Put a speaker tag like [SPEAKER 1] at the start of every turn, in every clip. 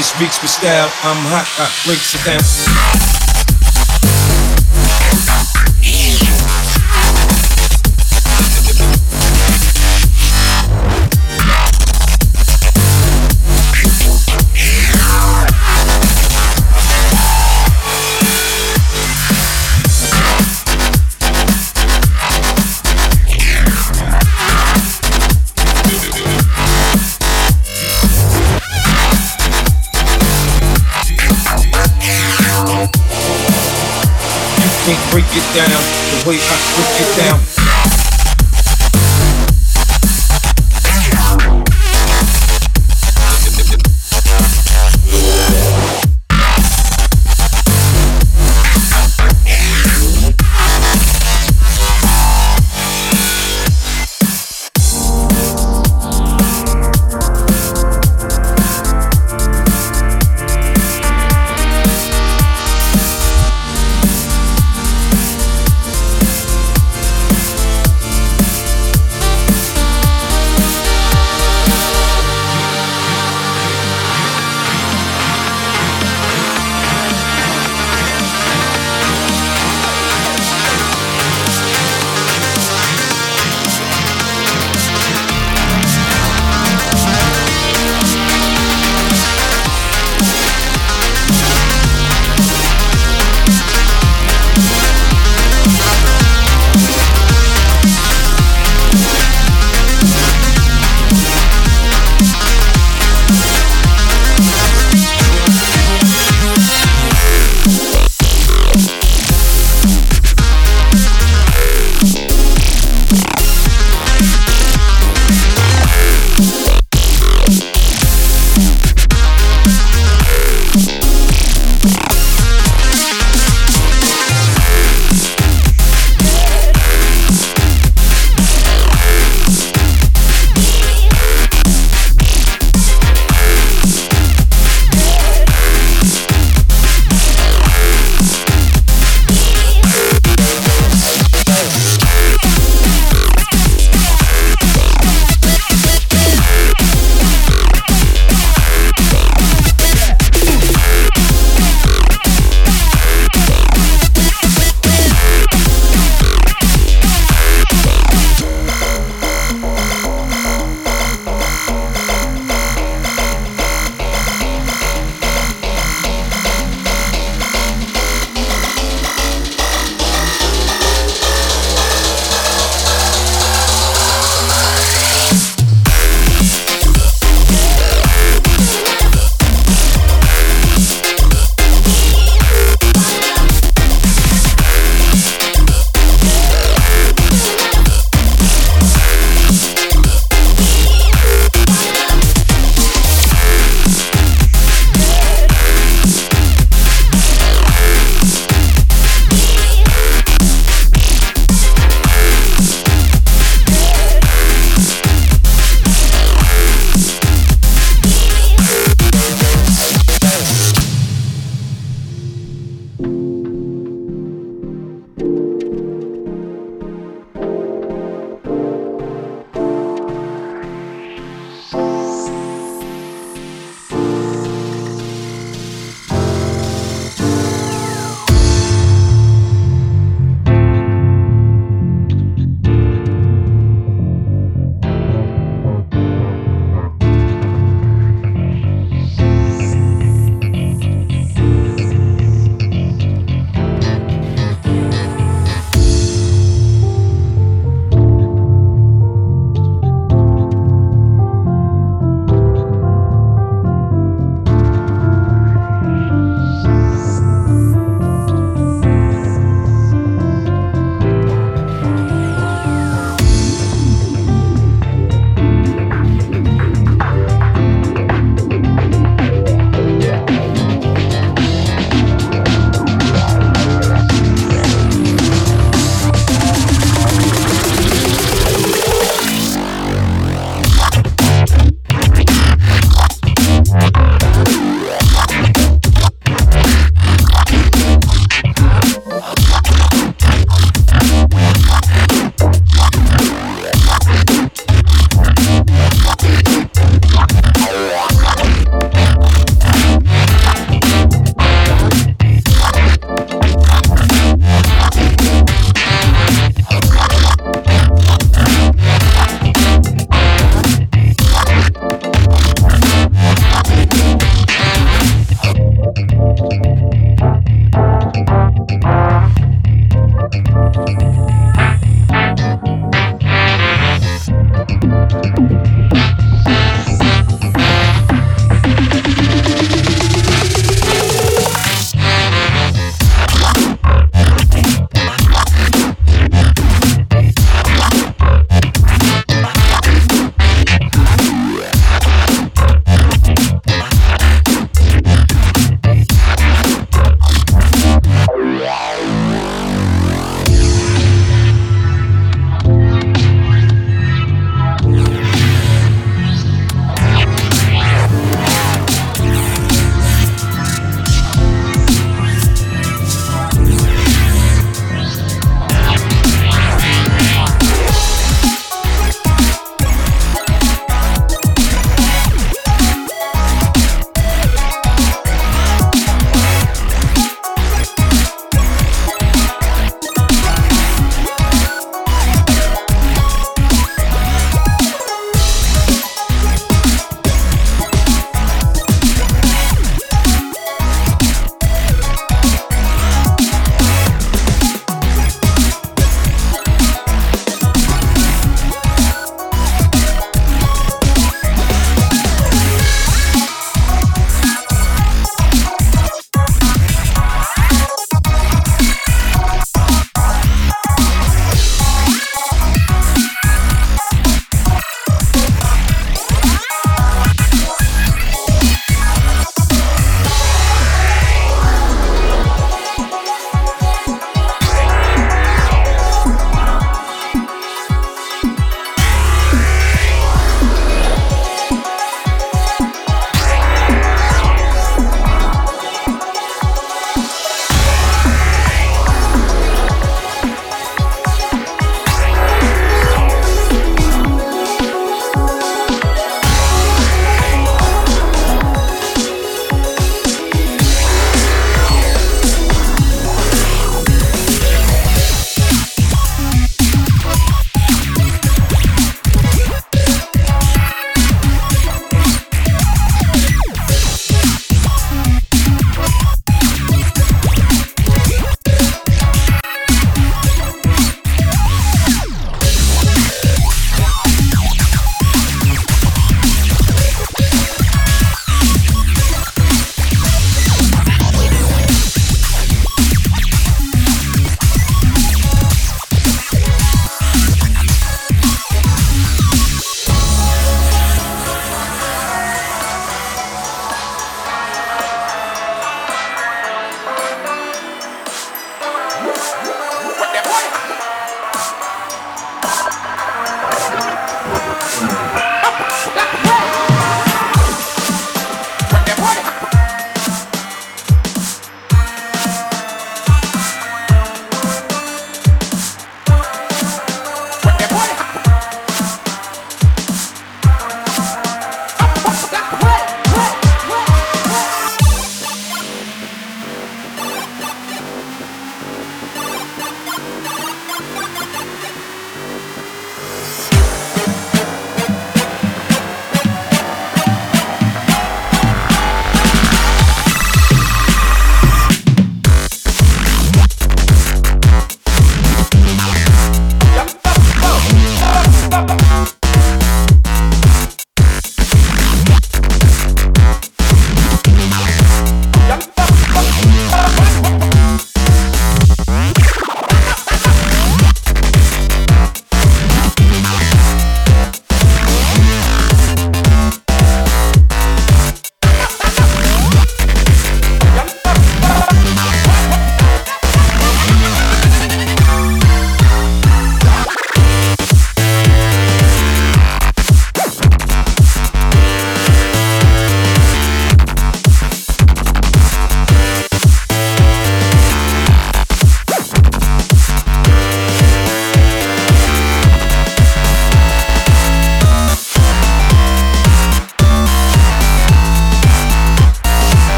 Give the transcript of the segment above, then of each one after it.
[SPEAKER 1] Just reach with style. I'm hot, hot, breaks it down. Break it down the way I break it down.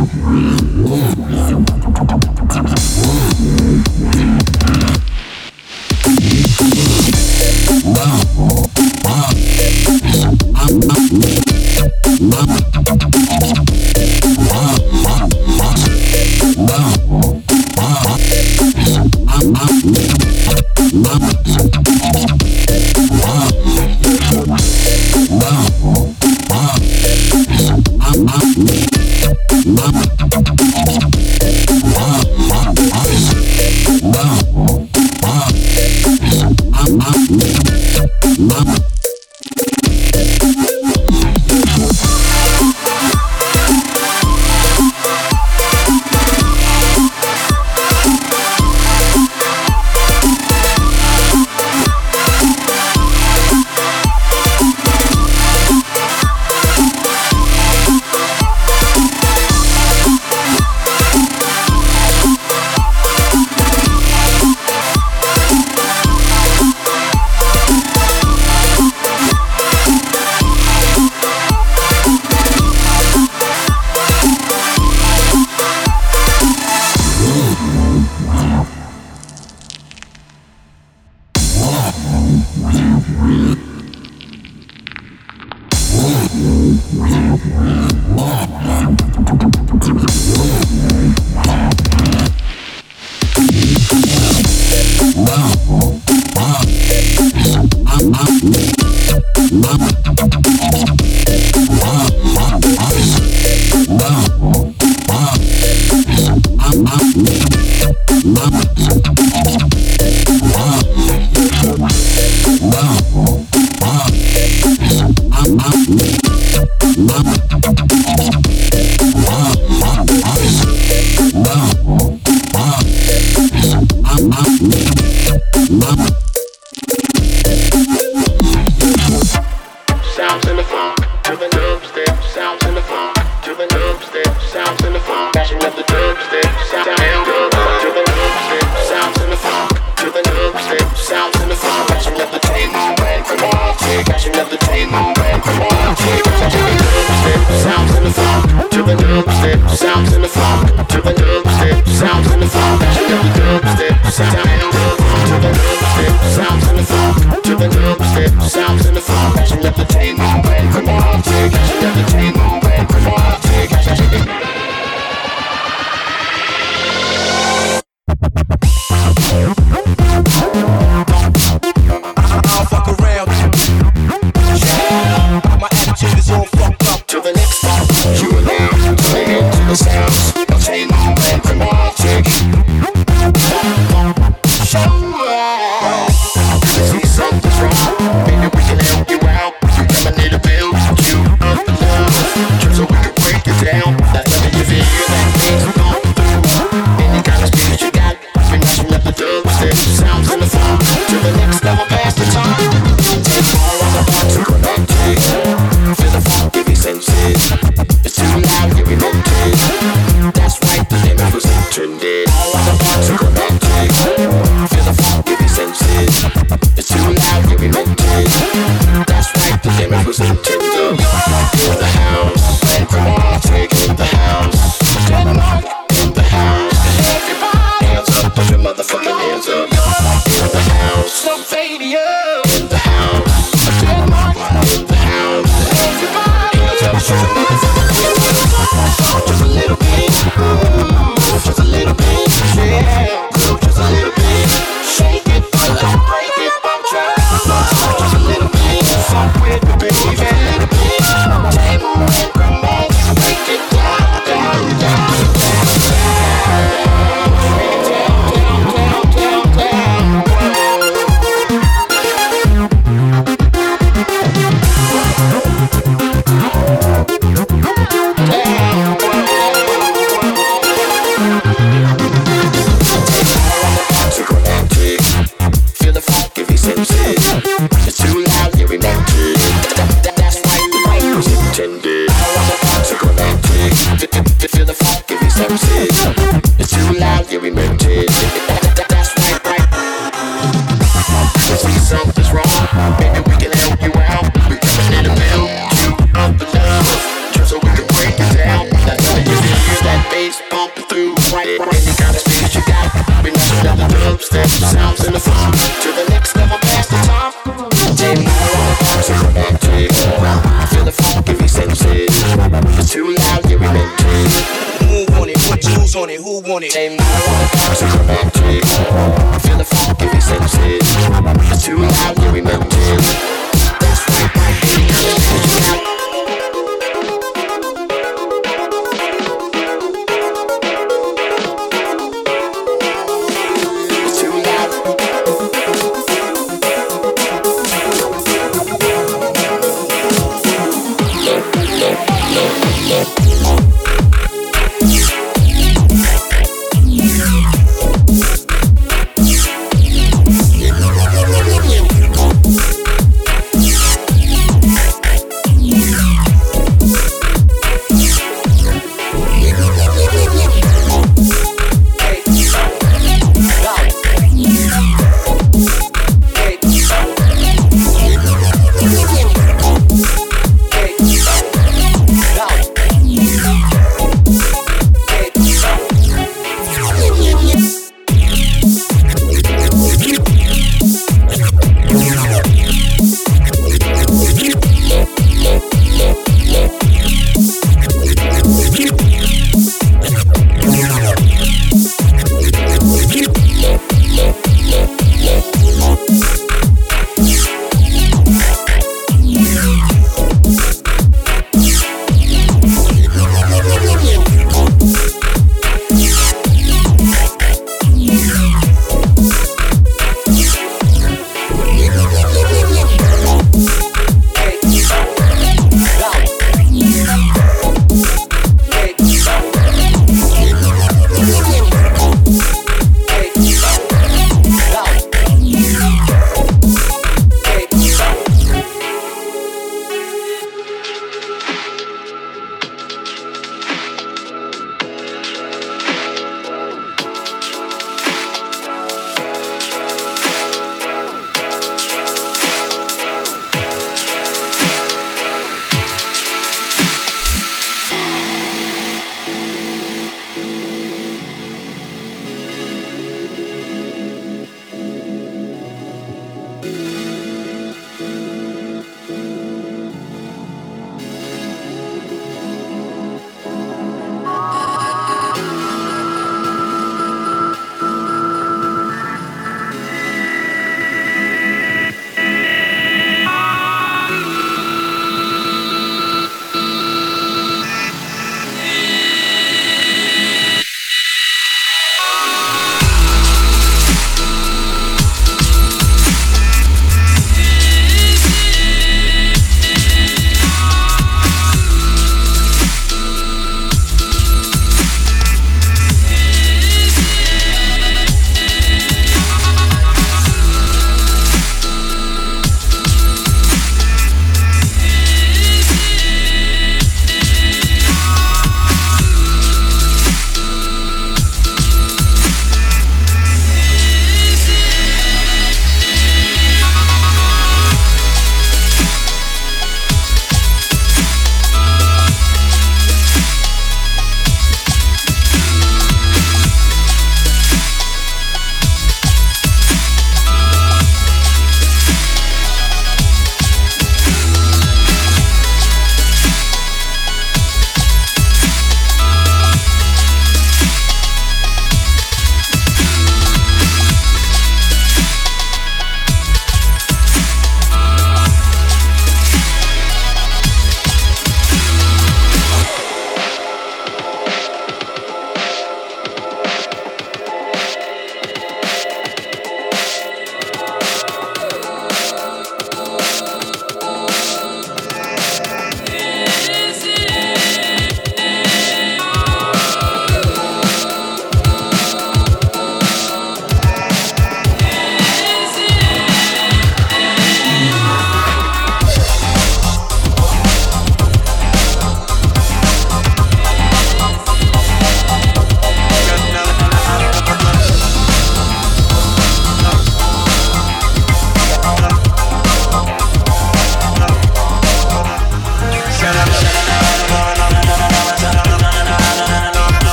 [SPEAKER 2] Oh, my God.